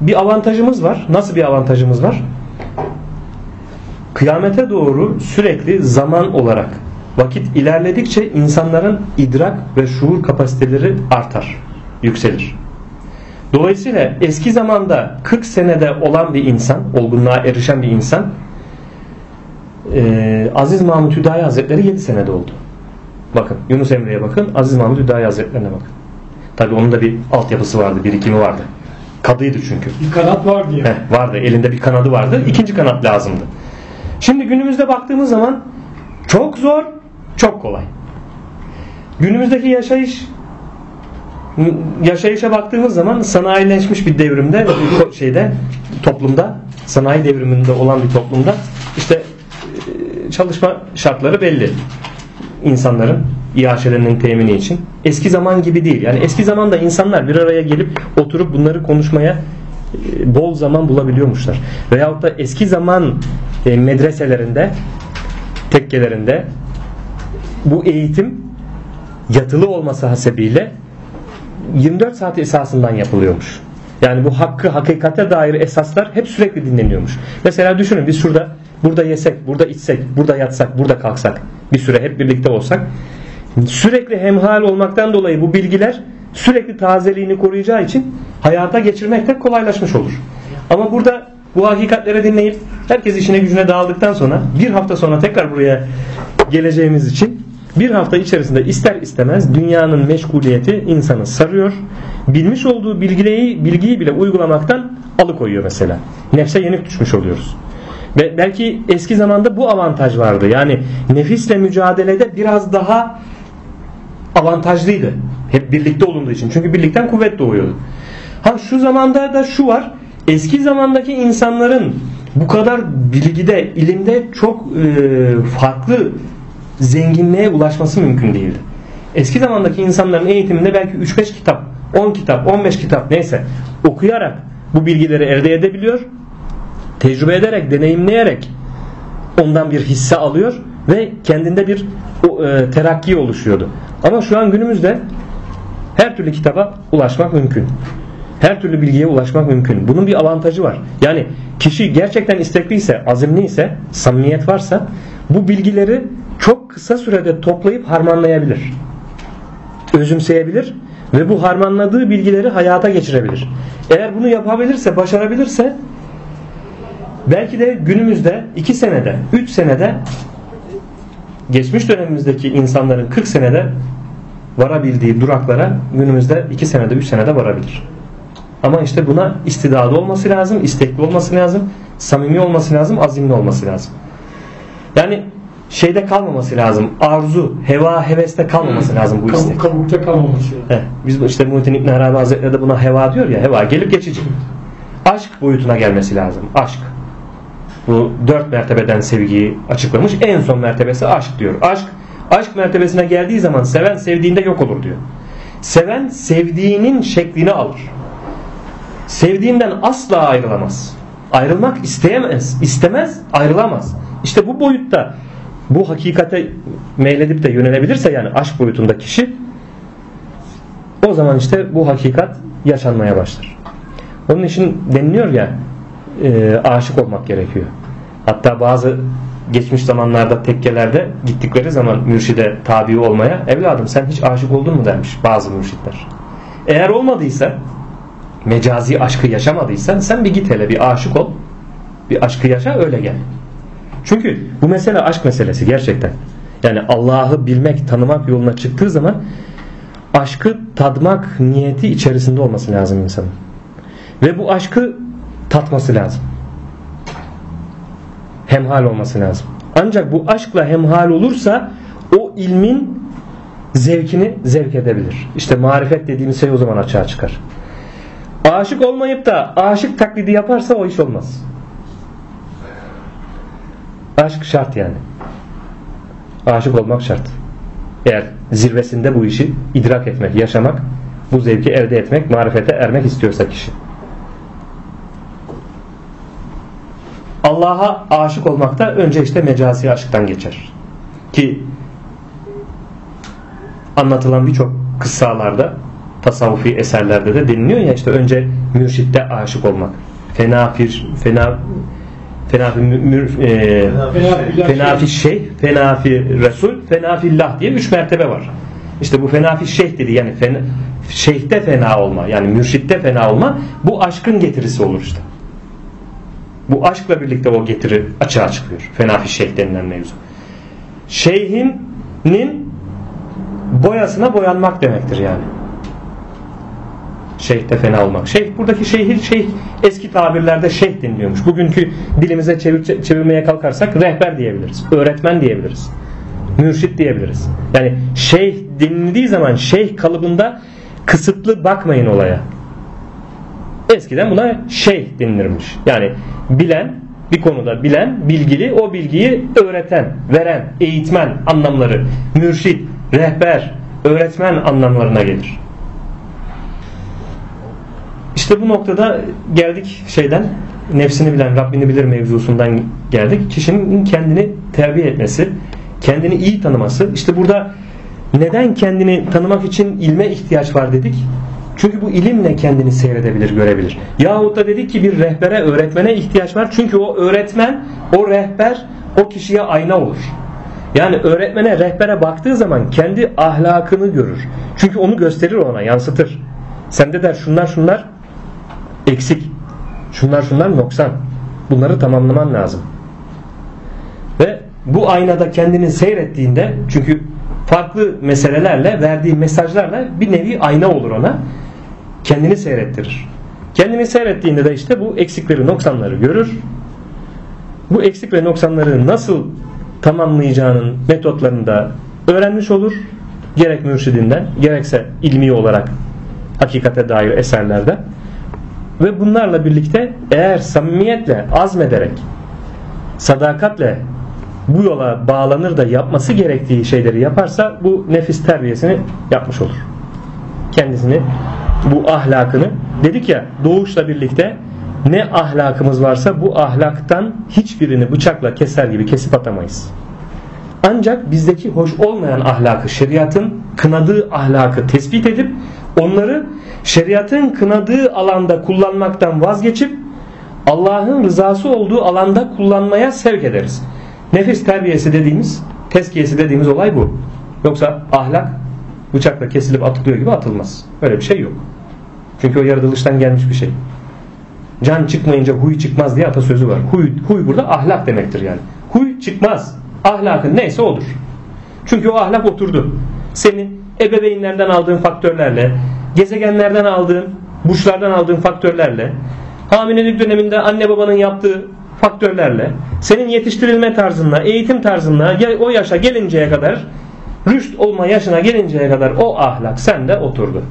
bir avantajımız var. Nasıl bir avantajımız var? Kıyamete doğru sürekli zaman olarak vakit ilerledikçe insanların idrak ve şuur kapasiteleri artar, yükselir. Dolayısıyla eski zamanda 40 senede olan bir insan, olgunluğa erişen bir insan e, Aziz Mahmut Hüdayi Hazretleri 7 senede oldu. Bakın Yunus Emre'ye bakın, Aziz Mahmut Hüdayi Hazretlerine bakın. Tabi onun da bir altyapısı vardı, birikimi vardı. Kadıydı çünkü. Bir kanat var diye. Heh, vardı. Elinde bir kanadı vardı. İkinci kanat lazımdı. Şimdi günümüzde baktığımız zaman çok zor, çok kolay. Günümüzdeki yaşayış yaşayışa baktığımız zaman sanayileşmiş bir devrimde bir şeyde toplumda sanayi devriminde olan bir toplumda işte e, çalışma şartları belli. İnsanların iaşelerinin temini için. Eski zaman gibi değil. Yani eski zamanda insanlar bir araya gelip oturup bunları konuşmaya e, bol zaman bulabiliyormuşlar. Veyahut da eski zaman e, medreselerinde tekkelerinde bu eğitim yatılı olması hasebiyle 24 saat esasından yapılıyormuş. Yani bu hakkı hakikate dair esaslar hep sürekli dinleniyormuş. Mesela düşünün biz şurada burada yesek, burada içsek, burada yatsak, burada kalksak bir süre hep birlikte olsak sürekli hemhal olmaktan dolayı bu bilgiler sürekli tazeliğini koruyacağı için hayata geçirmek de kolaylaşmış olur. Ama burada bu hakikatleri dinleyip herkes işine gücüne dağıldıktan sonra bir hafta sonra tekrar buraya geleceğimiz için bir hafta içerisinde ister istemez dünyanın meşguliyeti insanı sarıyor. Bilmiş olduğu bilgiyi, bilgiyi bile uygulamaktan alıkoyuyor mesela. Nefse yenik düşmüş oluyoruz. Ve belki eski zamanda bu avantaj vardı. Yani nefisle mücadelede biraz daha avantajlıydı. Hep birlikte olunduğu için. Çünkü birlikten kuvvet doğuyordu. Ha şu zamanda da şu var. Eski zamandaki insanların bu kadar bilgide, ilimde çok e, farklı zenginliğe ulaşması mümkün değildi. Eski zamandaki insanların eğitiminde belki 3-5 kitap, 10 kitap, 15 kitap neyse okuyarak bu bilgileri elde edebiliyor. Tecrübe ederek, deneyimleyerek ondan bir hisse alıyor ve kendinde bir e, terakki oluşuyordu. Ama şu an günümüzde her türlü kitaba ulaşmak mümkün. Her türlü bilgiye ulaşmak mümkün. Bunun bir avantajı var. Yani kişi gerçekten istekliyse, azimliyse, samimiyet varsa bu bilgileri çok kısa sürede toplayıp harmanlayabilir. Özümseyebilir ve bu harmanladığı bilgileri hayata geçirebilir. Eğer bunu yapabilirse, başarabilirse belki de günümüzde 2 senede, 3 senede geçmiş dönemimizdeki insanların 40 senede varabildiği duraklara günümüzde 2 senede 3 senede varabilir. Ama işte buna istidadı olması lazım, istekli olması lazım, samimi olması lazım, azimli olması lazım. Yani şeyde kalmaması lazım. Arzu, heva, heveste kalmaması lazım bu istek. Kabuk, kabukta kalmaması. Heh, biz işte Muhittin İbn Arabi Hazretleri de buna heva diyor ya. Heva gelip geçici. Aşk boyutuna gelmesi lazım. Aşk. Bu dört mertebeden sevgiyi açıklamış. En son mertebesi aşk diyor. Aşk Aşk mertebesine geldiği zaman seven sevdiğinde yok olur diyor. Seven sevdiğinin şeklini alır. Sevdiğinden asla ayrılamaz. Ayrılmak isteyemez, istemez, ayrılamaz. İşte bu boyutta bu hakikate meyledip de yönelebilirse yani aşk boyutunda kişi o zaman işte bu hakikat yaşanmaya başlar. Onun için deniliyor ya e, aşık olmak gerekiyor. Hatta bazı geçmiş zamanlarda tekkelerde gittikleri zaman mürşide tabi olmaya evladım sen hiç aşık oldun mu dermiş bazı mürşitler. Eğer olmadıysa mecazi aşkı yaşamadıysan sen bir git hele bir aşık ol. Bir aşkı yaşa öyle gel. Çünkü bu mesele aşk meselesi gerçekten. Yani Allah'ı bilmek, tanımak yoluna çıktığı zaman aşkı tadmak niyeti içerisinde olması lazım insanın. Ve bu aşkı tatması lazım. Hemhal olması lazım. Ancak bu aşkla hemhal olursa o ilmin zevkini zevk edebilir. İşte marifet dediğimiz şey o zaman açığa çıkar. Aşık olmayıp da aşık taklidi yaparsa o iş olmaz. Aşk şart yani. Aşık olmak şart. Eğer zirvesinde bu işi idrak etmek, yaşamak, bu zevki elde etmek, marifete ermek istiyorsa kişi. Allah'a aşık olmak da önce işte mecazi aşktan geçer. Ki anlatılan birçok kıssalarda tasavvufi eserlerde de deniliyor ya işte önce mürşitte aşık olmak. Fena fir, fena fena fi mür, e, fena fi şeyh, fena fi resul, fena fillah diye üç mertebe var. İşte bu fena fi şeyh dedi yani fena, şeyhte fena olma yani mürşitte fena olma bu aşkın getirisi olur işte. Bu aşkla birlikte o getiri açığa çıkıyor. Fenafi şeyh denilen mevzu. Şeyhinin boyasına boyanmak demektir yani. Şeyhte fena olmak. Şeyh buradaki şeyh, şeyh eski tabirlerde şeyh deniliyormuş. Bugünkü dilimize çevir, çevirmeye kalkarsak rehber diyebiliriz. Öğretmen diyebiliriz. Mürşit diyebiliriz. Yani şeyh denildiği zaman şeyh kalıbında kısıtlı bakmayın olaya. Eskiden buna şeyh denilirmiş. Yani bilen, bir konuda bilen, bilgili, o bilgiyi öğreten, veren, eğitmen anlamları, mürşit, rehber, öğretmen anlamlarına gelir. İşte bu noktada geldik şeyden, nefsini bilen, Rabbini bilir mevzusundan geldik. Kişinin kendini terbiye etmesi, kendini iyi tanıması. İşte burada neden kendini tanımak için ilme ihtiyaç var dedik? Çünkü bu ilimle kendini seyredebilir, görebilir. Yahut da dedik ki bir rehbere, öğretmene ihtiyaç var. Çünkü o öğretmen, o rehber o kişiye ayna olur. Yani öğretmene, rehbere baktığı zaman kendi ahlakını görür. Çünkü onu gösterir ona, yansıtır. Sende der şunlar şunlar eksik. Şunlar şunlar noksan. Bunları tamamlaman lazım. Ve bu aynada kendini seyrettiğinde çünkü farklı meselelerle verdiği mesajlarla bir nevi ayna olur ona. Kendini seyrettirir. Kendini seyrettiğinde de işte bu eksikleri noksanları görür. Bu eksik ve noksanları nasıl tamamlayacağının metotlarını da öğrenmiş olur. Gerek mürşidinden gerekse ilmi olarak hakikate dair eserlerde. Ve bunlarla birlikte eğer samimiyetle azmederek sadakatle bu yola bağlanır da yapması gerektiği şeyleri yaparsa bu nefis terbiyesini yapmış olur. Kendisini bu ahlakını dedik ya doğuşla birlikte ne ahlakımız varsa bu ahlaktan hiçbirini bıçakla keser gibi kesip atamayız. Ancak bizdeki hoş olmayan ahlakı, şeriatın kınadığı ahlakı tespit edip onları şeriatın kınadığı alanda kullanmaktan vazgeçip Allah'ın rızası olduğu alanda kullanmaya sevk ederiz. Nefis terbiyesi dediğimiz, tezkiyesi dediğimiz olay bu. Yoksa ahlak bıçakla kesilip atılıyor gibi atılmaz. Öyle bir şey yok. Çünkü o yaratılıştan gelmiş bir şey. Can çıkmayınca huy çıkmaz diye atasözü var. Huy, huy burada ahlak demektir yani. Huy çıkmaz. Ahlakın neyse odur. Çünkü o ahlak oturdu. Senin ebeveynlerden aldığın faktörlerle, gezegenlerden aldığın, burçlardan aldığın faktörlerle, hamilelik döneminde anne babanın yaptığı faktörlerle, senin yetiştirilme tarzınla, eğitim tarzınla o yaşa gelinceye kadar, rüşt olma yaşına gelinceye kadar o ahlak sende oturdu.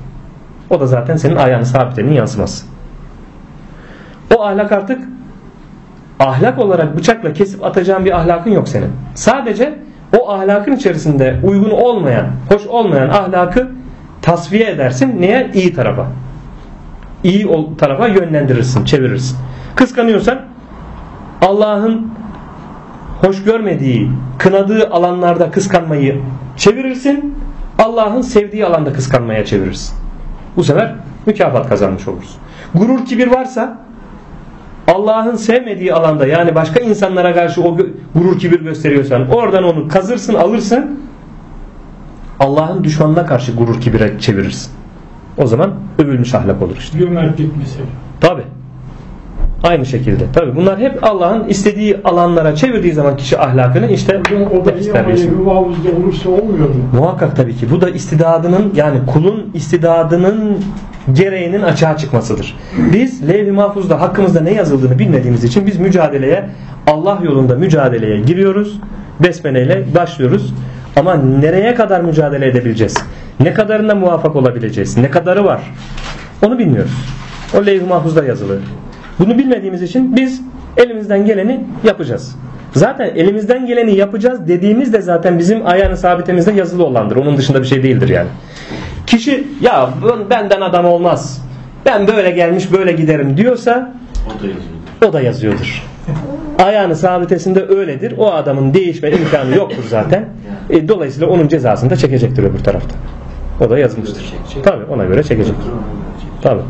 O da zaten senin ayağını sabitenin yansıması. O ahlak artık ahlak olarak bıçakla kesip atacağın bir ahlakın yok senin. Sadece o ahlakın içerisinde uygun olmayan, hoş olmayan ahlakı tasfiye edersin. Neye? İyi tarafa. İyi tarafa yönlendirirsin, çevirirsin. Kıskanıyorsan Allah'ın hoş görmediği, kınadığı alanlarda kıskanmayı çevirirsin. Allah'ın sevdiği alanda kıskanmaya çevirirsin. Bu sefer mükafat kazanmış olursun. Gurur kibir varsa Allah'ın sevmediği alanda yani başka insanlara karşı o gurur kibir gösteriyorsan oradan onu kazırsın alırsın Allah'ın düşmanına karşı gurur kibire çevirirsin. O zaman övülmüş ahlak olur işte. Cömertlik mesela. Tabi. Aynı şekilde. Tabi bunlar hep Allah'ın istediği alanlara çevirdiği zaman kişi ahlakını işte O da olursa olmuyor mu? Muhakkak tabii ki. Bu da istidadının yani kulun istidadının gereğinin açığa çıkmasıdır. Biz levh-i mahfuzda hakkımızda ne yazıldığını bilmediğimiz için biz mücadeleye Allah yolunda mücadeleye giriyoruz. Besmeleyle başlıyoruz. Ama nereye kadar mücadele edebileceğiz? Ne kadarına muvaffak olabileceğiz? Ne kadarı var? Onu bilmiyoruz. O levh-i mahfuzda yazılı. Bunu bilmediğimiz için biz elimizden geleni yapacağız. Zaten elimizden geleni yapacağız dediğimiz de zaten bizim ayağını sabitemizde yazılı olandır. Onun dışında bir şey değildir yani. Kişi ya ben- benden adam olmaz. Ben böyle gelmiş böyle giderim diyorsa O da yazıyor. o da yazıyordur. Ayağını sabitesinde öyledir. O adamın değişme imkanı yoktur zaten. E, dolayısıyla onun cezasını da çekecektir öbür tarafta. O da yazılmıştır. Çekecek. Tabii ona göre çekecektir. Tabii.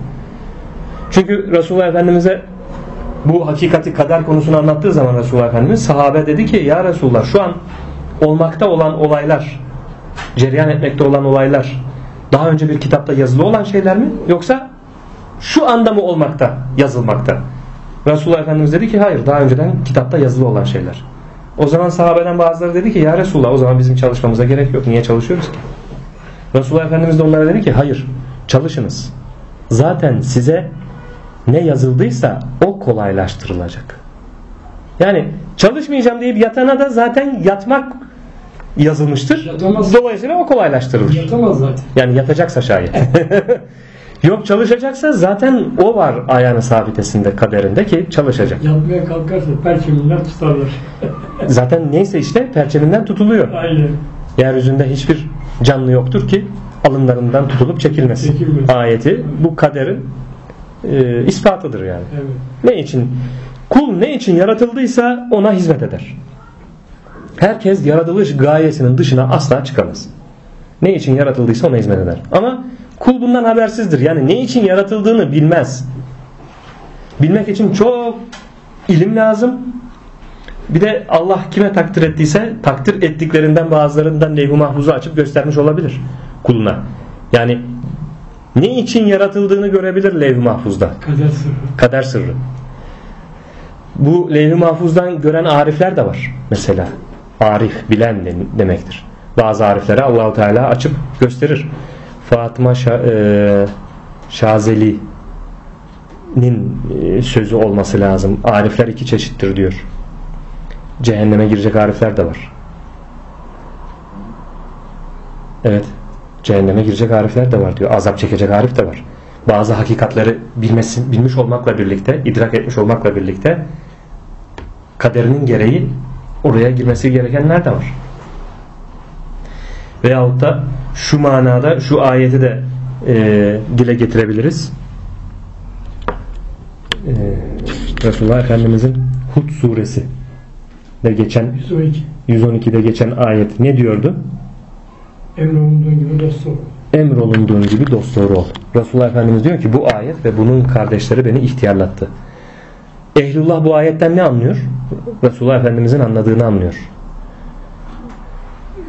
Çünkü Resulullah Efendimiz'e bu hakikati kader konusunu anlattığı zaman Resulullah Efendimiz sahabe dedi ki ya Resulullah şu an olmakta olan olaylar cereyan etmekte olan olaylar daha önce bir kitapta yazılı olan şeyler mi? Yoksa şu anda mı olmakta yazılmakta? Resulullah Efendimiz dedi ki hayır daha önceden kitapta yazılı olan şeyler. O zaman sahabeden bazıları dedi ki ya Resulullah o zaman bizim çalışmamıza gerek yok niye çalışıyoruz ki? Resulullah Efendimiz de onlara dedi ki hayır çalışınız. Zaten size ne yazıldıysa o kolaylaştırılacak. Yani çalışmayacağım deyip yatana da zaten yatmak yazılmıştır. Yatamaz. Dolayısıyla o kolaylaştırılır. Yatamaz zaten. Yani yatacaksa şayet. Yok çalışacaksa zaten o var ayağını sabitesinde kaderinde ki çalışacak. Yatmaya kalkarsa perçeminden tutarlar. Zaten neyse işte perçeminden tutuluyor. Aynen. Yeryüzünde hiçbir canlı yoktur ki alınlarından tutulup çekilmesin. Çekilmesin. Ayeti bu kaderin e, ispatıdır yani. Evet. Ne için? Kul ne için yaratıldıysa ona hizmet eder. Herkes yaratılış gayesinin dışına asla çıkamaz. Ne için yaratıldıysa ona hizmet eder. Ama kul bundan habersizdir. Yani ne için yaratıldığını bilmez. Bilmek için çok ilim lazım. Bir de Allah kime takdir ettiyse takdir ettiklerinden bazılarından levh-i mahfuzu açıp göstermiş olabilir kuluna. Yani ne için yaratıldığını görebilir levh-i mahfuzda. Kader sırrı. Kader sırrı. Bu levh-i mahfuzdan gören arifler de var mesela. Arif, bilen de- demektir. Bazı ariflere Allahu Teala açıp gösterir. Fatıma Şa- e, Şazeli'nin e, sözü olması lazım. Arifler iki çeşittir diyor. Cehenneme girecek arifler de var. Evet. Cehenneme girecek arifler de var diyor. Azap çekecek arif de var. Bazı hakikatleri bilmesi, bilmiş olmakla birlikte, idrak etmiş olmakla birlikte kaderinin gereği oraya girmesi gerekenler de var. Veyahut da şu manada şu ayeti de e, dile getirebiliriz. E, Resulullah Efendimizin Hud suresi de geçen 112. 112'de geçen ayet ne diyordu? Emrolunduğun gibi dost ol. Emrolunduğun gibi dosdoğru ol. Resulullah Efendimiz diyor ki bu ayet ve bunun kardeşleri beni ihtiyarlattı. Ehlullah bu ayetten ne anlıyor? Resulullah Efendimizin anladığını anlıyor.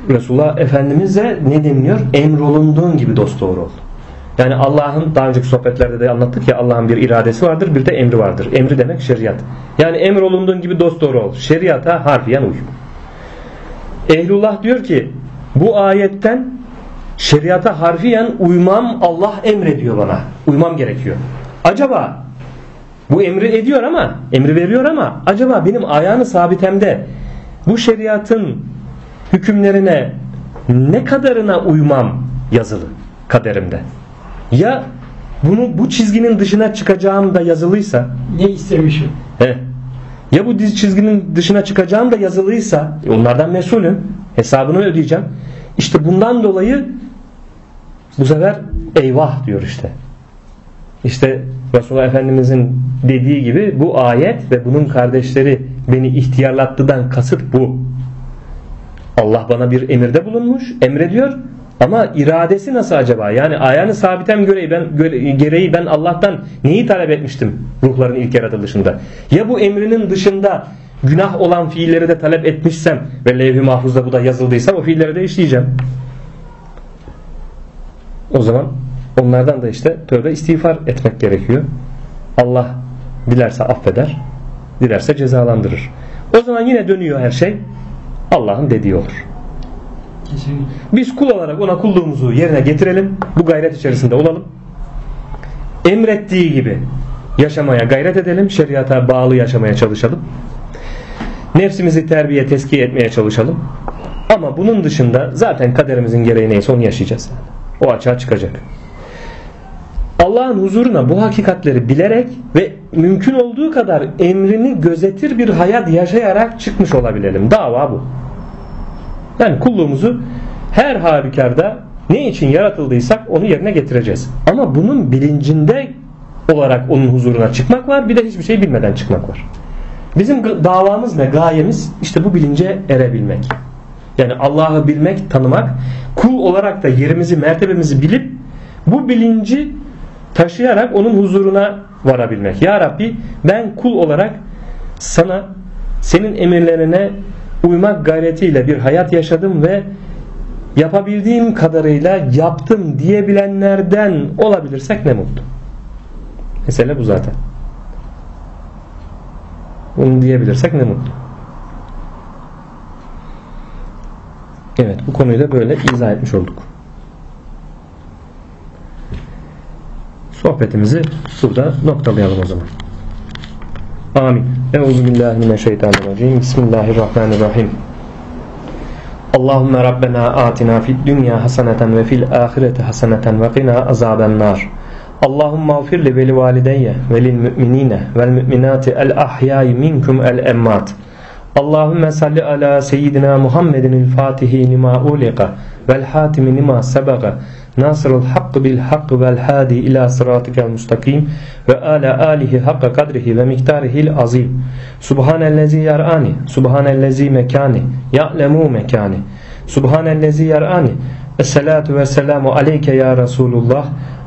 Resulullah Efendimiz'e ne deniliyor? Emrolunduğun gibi dosdoğru ol. Yani Allah'ın daha önceki sohbetlerde de anlattık ya Allah'ın bir iradesi vardır bir de emri vardır. Emri demek şeriat. Yani emrolunduğun gibi dosdoğru ol. Şeriata harfiyen uy. Ehlullah diyor ki bu ayetten şeriata harfiyen uymam Allah emrediyor bana. Uymam gerekiyor. Acaba bu emri ediyor ama emri veriyor ama acaba benim ayağını sabitemde bu şeriatın hükümlerine ne kadarına uymam yazılı kaderimde. Ya bunu bu çizginin dışına çıkacağım da yazılıysa Ne istemişim? He. Ya bu diz çizginin dışına çıkacağım da yazılıysa e, onlardan mesulüm. Hesabını ödeyeceğim. İşte bundan dolayı bu sefer eyvah diyor işte. İşte Resulullah Efendimizin dediği gibi bu ayet ve bunun kardeşleri beni ihtiyarlattıdan kasıt bu. Allah bana bir emirde bulunmuş, emrediyor ama iradesi nasıl acaba? Yani ayağını sabitem göreyi ben gereği ben Allah'tan neyi talep etmiştim ruhların ilk yaratılışında? Ya bu emrinin dışında günah olan fiilleri de talep etmişsem ve levh-i mahfuzda bu da yazıldıysa o fiilleri de işleyeceğim. O zaman onlardan da işte tövbe istiğfar etmek gerekiyor. Allah dilerse affeder, dilerse cezalandırır. O zaman yine dönüyor her şey Allah'ın dediği olur. Kesinlikle. Biz kul olarak ona kulluğumuzu yerine getirelim. Bu gayret içerisinde olalım. Emrettiği gibi yaşamaya gayret edelim. Şeriata bağlı yaşamaya çalışalım. Nefsimizi terbiye, teskiye etmeye çalışalım. Ama bunun dışında zaten kaderimizin gereği neyse onu yaşayacağız. O açığa çıkacak. Allah'ın huzuruna bu hakikatleri bilerek ve mümkün olduğu kadar emrini gözetir bir hayat yaşayarak çıkmış olabilelim. Dava bu. Yani kulluğumuzu her halükarda ne için yaratıldıysak onu yerine getireceğiz. Ama bunun bilincinde olarak onun huzuruna çıkmak var. Bir de hiçbir şey bilmeden çıkmak var. Bizim davamız ne? Gayemiz işte bu bilince erebilmek. Yani Allah'ı bilmek, tanımak, kul olarak da yerimizi, mertebemizi bilip bu bilinci taşıyarak onun huzuruna varabilmek. Ya Rabbi ben kul olarak sana senin emirlerine uymak gayretiyle bir hayat yaşadım ve yapabildiğim kadarıyla yaptım diyebilenlerden olabilirsek ne mutlu. Mesele bu zaten. Bunu diyebilirsek ne mutlu. Evet bu konuyu da böyle izah etmiş olduk. Sohbetimizi burada noktalayalım o zaman. Amin. Euzubillahimineşşeytanirracim. Bismillahirrahmanirrahim. Allahümme Rabbena atina fid dünya haseneten ve fil ahireti haseneten ve qina azaben nar. Allahümme afirli veli valideyye velil müminine vel müminati el ahyai minkum el emmat. Allahümme salli ala seyyidina Muhammedin fatihi lima uliqa vel hatimi lima sebaga nasırul hakkı bil hakkı vel hadi ila sıratikel mustakim ve ala alihi hakka kadrihi ve miktarihil azim. Subhanellezi yarani subhanellezi mekani ya'lemu mekani. Subhanellezi yarani esselatu ve selamu aleyke ya Resulullah